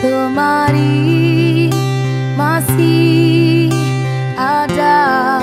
kemari masih ada.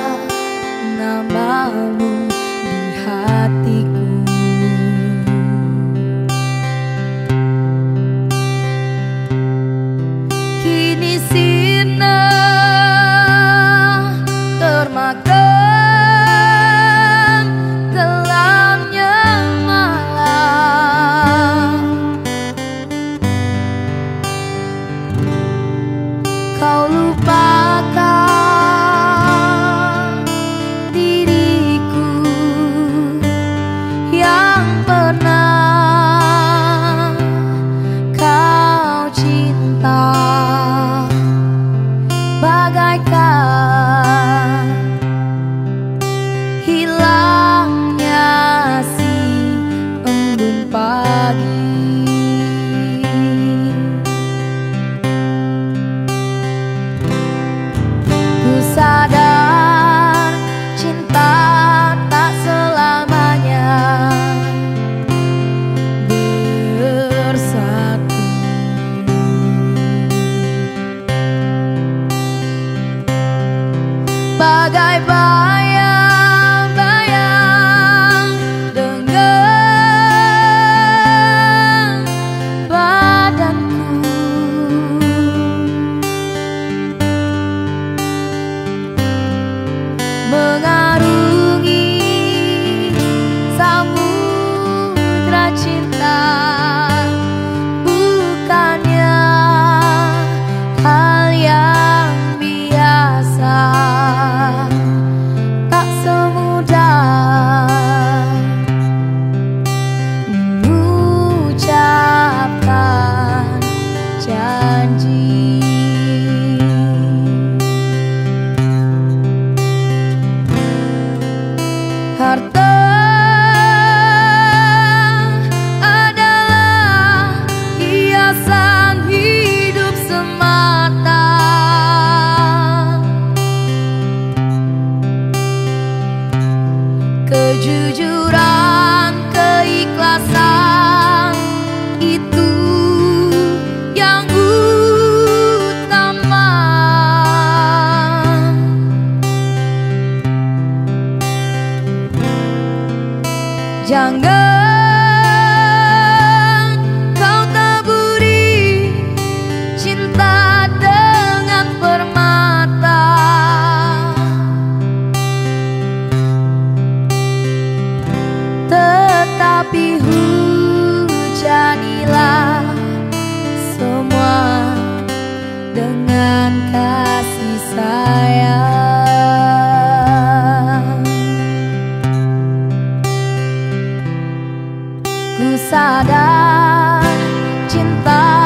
Jangan kau taburi cinta dengan permata. Tetapi hujanilah semua dengan kasih sayang. ada cinta.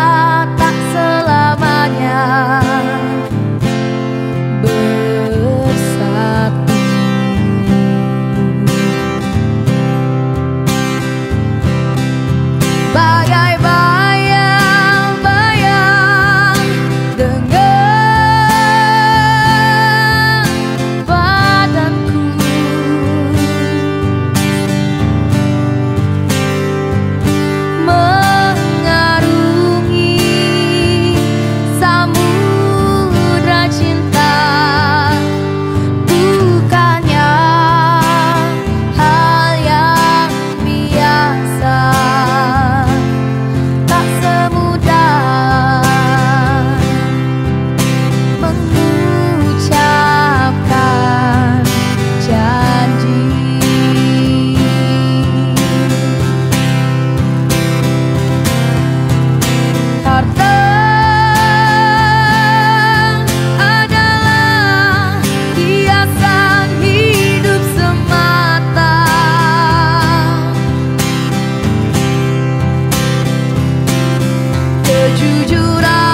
주주라